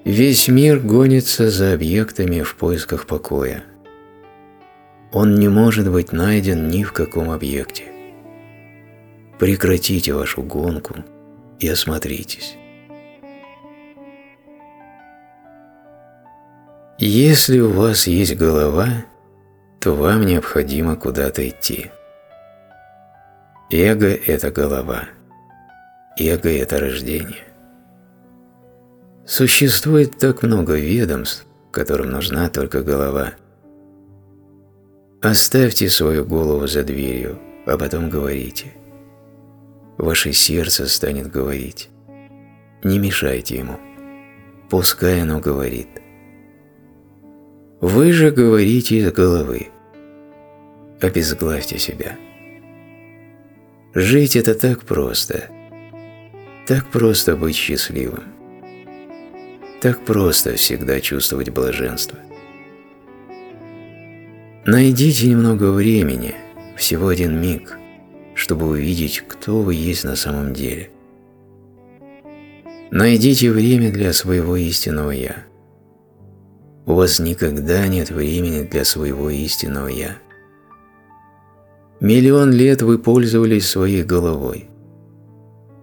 Весь мир гонится за объектами в поисках покоя. Он не может быть найден ни в каком объекте. Прекратите вашу гонку и осмотритесь. Если у вас есть голова, то вам необходимо куда-то идти. Эго – это голова. Эго – это рождение. Существует так много ведомств, которым нужна только голова. Оставьте свою голову за дверью, а потом говорите. Ваше сердце станет говорить. Не мешайте ему. Пускай оно говорит. Вы же говорите из головы. Обезглавьте себя. Жить это так просто. Так просто быть счастливым. Так просто всегда чувствовать блаженство. Найдите немного времени, всего один миг, чтобы увидеть, кто вы есть на самом деле. Найдите время для своего истинного «Я». У вас никогда нет времени для своего истинного «Я». Миллион лет вы пользовались своей головой.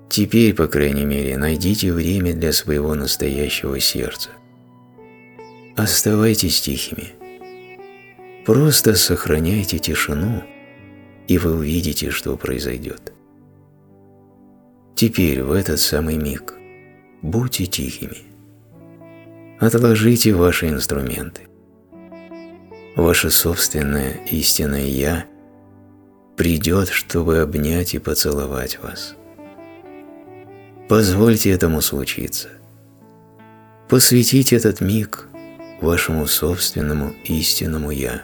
Теперь, по крайней мере, найдите время для своего настоящего сердца. Оставайтесь тихими. Просто сохраняйте тишину, и вы увидите, что произойдет. Теперь, в этот самый миг, будьте тихими. Отложите ваши инструменты. Ваше собственное истинное «Я» придет, чтобы обнять и поцеловать вас. Позвольте этому случиться. Посвятите этот миг вашему собственному истинному «Я».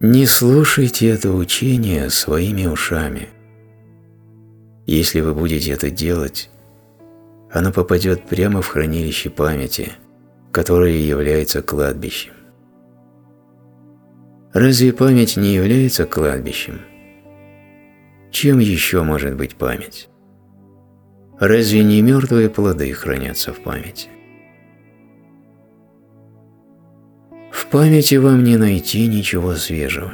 Не слушайте это учение своими ушами. Если вы будете это делать, оно попадет прямо в хранилище памяти, которое является кладбищем. Разве память не является кладбищем? Чем еще может быть память? Разве не мертвые плоды хранятся в памяти? В памяти вам не найти ничего свежего.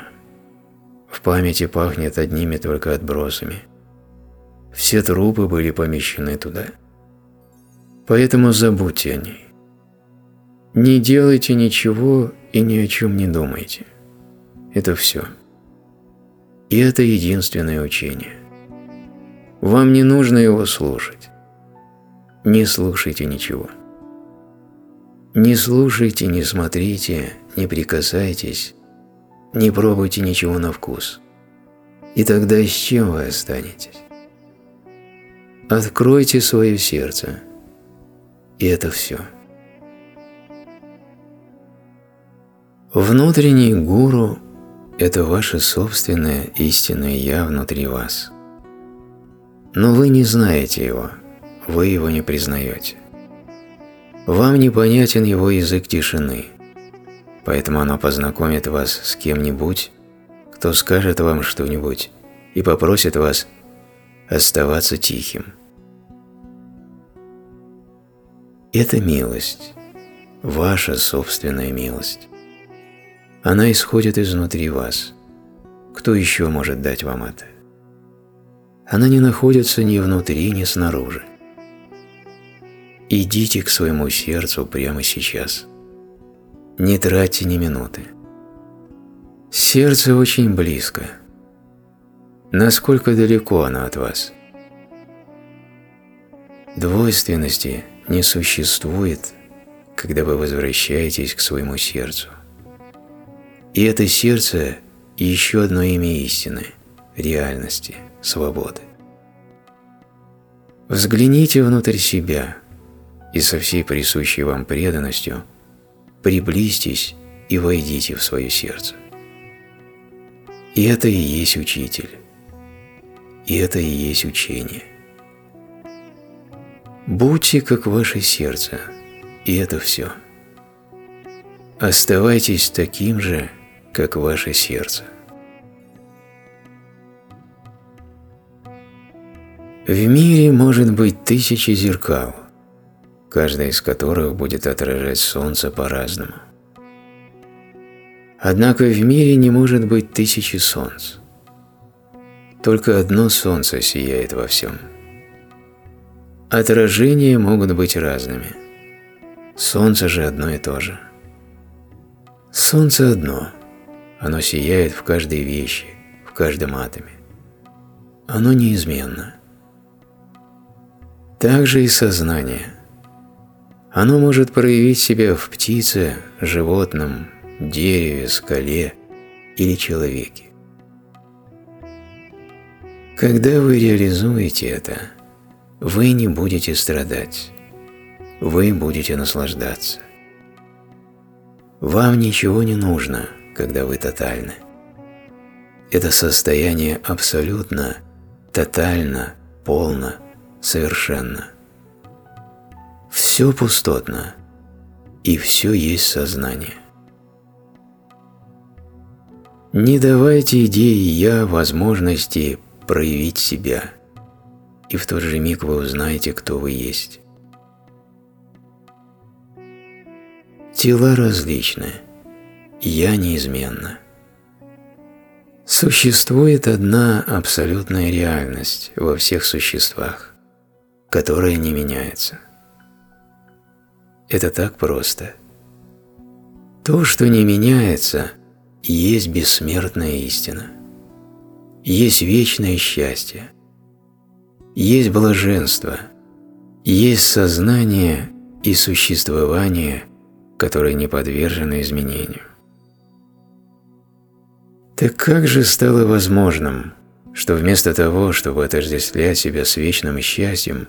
В памяти пахнет одними только отбросами. Все трупы были помещены туда. Поэтому забудьте о ней. Не делайте ничего и ни о чем не думайте. Это все. И это единственное учение. Вам не нужно его слушать. Не слушайте ничего. Не слушайте, не смотрите, не прикасайтесь, не пробуйте ничего на вкус. И тогда с чем вы останетесь? Откройте свое сердце. И это все. Внутренний гуру – это ваше собственное истинное «я» внутри вас. Но вы не знаете его, вы его не признаете. Вам непонятен его язык тишины, поэтому оно познакомит вас с кем-нибудь, кто скажет вам что-нибудь и попросит вас оставаться тихим. Это милость, ваша собственная милость. Она исходит изнутри вас. Кто еще может дать вам это? Она не находится ни внутри, ни снаружи. Идите к своему сердцу прямо сейчас. Не тратьте ни минуты. Сердце очень близко. Насколько далеко оно от вас? Двойственности не существует, когда вы возвращаетесь к своему сердцу. И это сердце – еще одно имя истины, реальности, свободы. Взгляните внутрь себя и со всей присущей вам преданностью приблизьтесь и войдите в свое сердце. И это и есть учитель. И это и есть учение. Будьте как ваше сердце, и это все. Оставайтесь таким же, как ваше сердце. В мире может быть тысячи зеркал, каждая из которых будет отражать солнце по-разному. Однако в мире не может быть тысячи солнц. Только одно солнце сияет во всем. Отражения могут быть разными. Солнце же одно и то же. Солнце одно – оно сияет в каждой вещи, в каждом атоме. Оно неизменно. Так же и сознание. Оно может проявить себя в птице, животном, дереве, скале или человеке. Когда вы реализуете это, вы не будете страдать, вы будете наслаждаться. Вам ничего не нужно – когда вы тотальны. Это состояние абсолютно, тотально, полно, совершенно. Все пустотно, и все есть сознание. Не давайте идее «я» возможности проявить себя, и в тот же миг вы узнаете, кто вы есть. Тела различны – «Я неизменна». Существует одна абсолютная реальность во всех существах, которая не меняется. Это так просто. То, что не меняется, есть бессмертная истина. Есть вечное счастье. Есть блаженство. Есть сознание и существование, которое не подвержено изменению. Так как же стало возможным, что вместо того, чтобы отождествлять себя с вечным счастьем,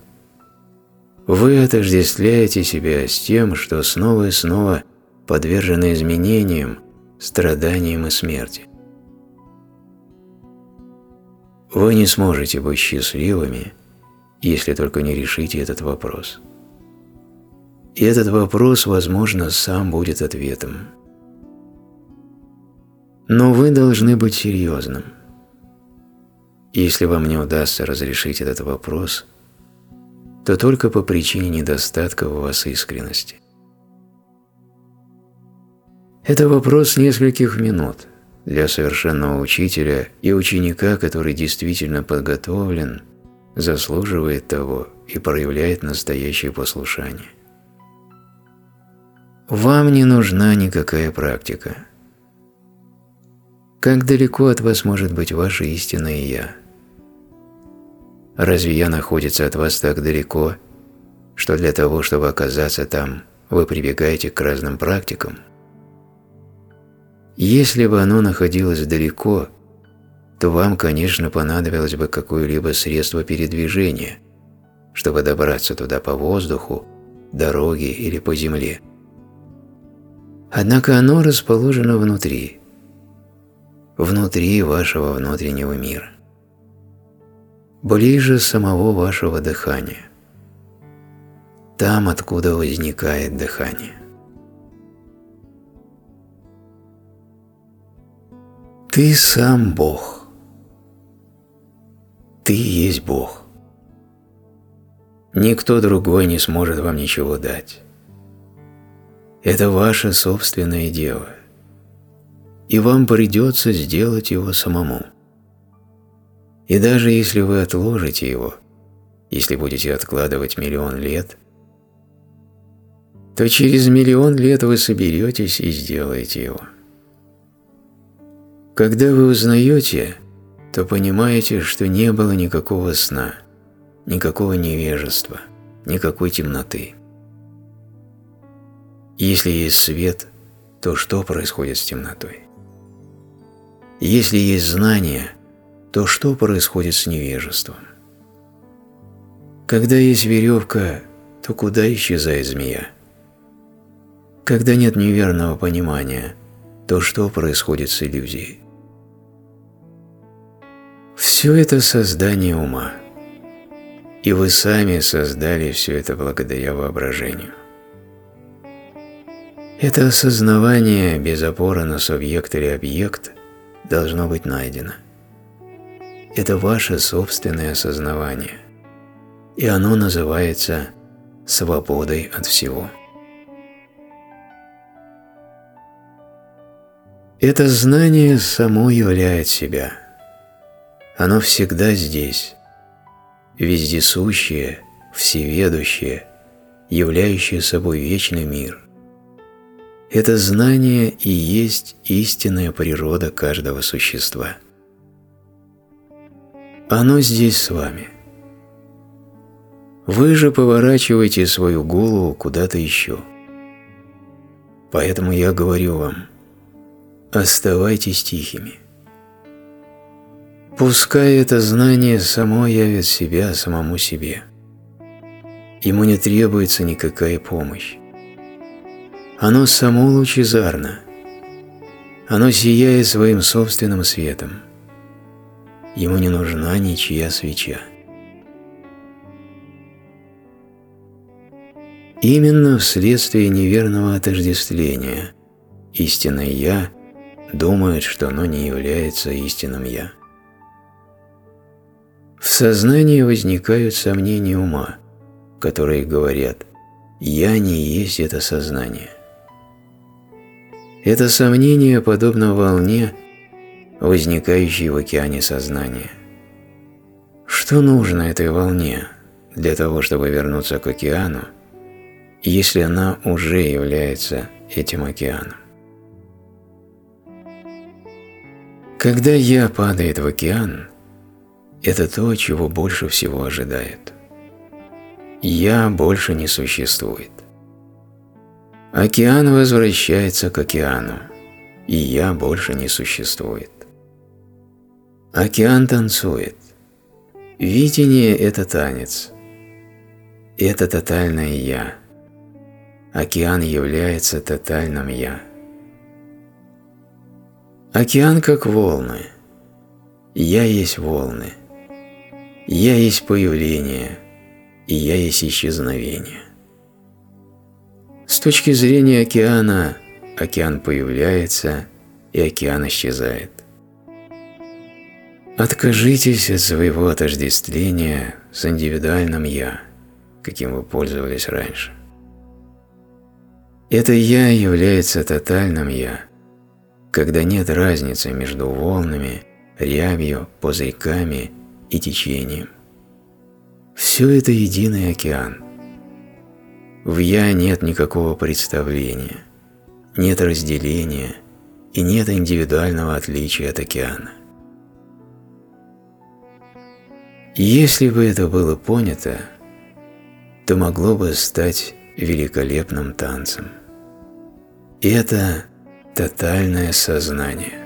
вы отождествляете себя с тем, что снова и снова подвержено изменениям, страданиям и смерти? Вы не сможете быть счастливыми, если только не решите этот вопрос. И этот вопрос, возможно, сам будет ответом. Но вы должны быть серьезным. Если вам не удастся разрешить этот вопрос, то только по причине недостатка в вас искренности. Это вопрос нескольких минут для совершенного учителя и ученика, который действительно подготовлен, заслуживает того и проявляет настоящее послушание. Вам не нужна никакая практика. Как далеко от вас может быть ваше истинное «Я»? Разве «Я» находится от вас так далеко, что для того, чтобы оказаться там, вы прибегаете к разным практикам? Если бы оно находилось далеко, то вам, конечно, понадобилось бы какое-либо средство передвижения, чтобы добраться туда по воздуху, дороге или по земле. Однако оно расположено внутри, внутри вашего внутреннего мира, ближе самого вашего дыхания, там, откуда возникает дыхание. Ты сам Бог. Ты есть Бог. Никто другой не сможет вам ничего дать. Это ваше собственное дело – и вам придется сделать его самому. И даже если вы отложите его, если будете откладывать миллион лет, то через миллион лет вы соберетесь и сделаете его. Когда вы узнаете, то понимаете, что не было никакого сна, никакого невежества, никакой темноты. Если есть свет, то что происходит с темнотой? Если есть знание, то что происходит с невежеством? Когда есть веревка, то куда исчезает змея? Когда нет неверного понимания, то что происходит с иллюзией? Все это создание ума. И вы сами создали все это благодаря воображению. Это осознавание без опоры на субъект или объект – должно быть найдено. Это ваше собственное осознавание, и оно называется свободой от всего. Это знание само являет себя. Оно всегда здесь, вездесущее, всеведущее, являющее собой вечный мир. Это знание и есть истинная природа каждого существа. Оно здесь с вами. Вы же поворачиваете свою голову куда-то еще. Поэтому я говорю вам, оставайтесь тихими. Пускай это знание само явит себя самому себе. Ему не требуется никакая помощь. Оно само лучезарно. Оно сияет своим собственным светом. Ему не нужна ничья свеча. Именно вследствие неверного отождествления истинное «Я» думает, что оно не является истинным «Я». В сознании возникают сомнения ума, которые говорят «Я не есть это сознание». Это сомнение подобно волне, возникающей в океане сознания. Что нужно этой волне для того, чтобы вернуться к океану, если она уже является этим океаном? Когда «я» падает в океан, это то, чего больше всего ожидает. «Я» больше не существует. Океан возвращается к океану, и я больше не существует. Океан танцует. Видение – это танец. Это тотальное «я». Океан является тотальным «я». Океан как волны. Я есть волны. Я есть появление, и я есть исчезновение. С точки зрения океана, океан появляется и океан исчезает. Откажитесь от своего отождествления с индивидуальным «я», каким вы пользовались раньше. Это «я» является тотальным «я», когда нет разницы между волнами, рябью, пузырьками и течением. Все это единый океан – В «я» нет никакого представления, нет разделения и нет индивидуального отличия от океана. Если бы это было понято, то могло бы стать великолепным танцем. Это тотальное сознание.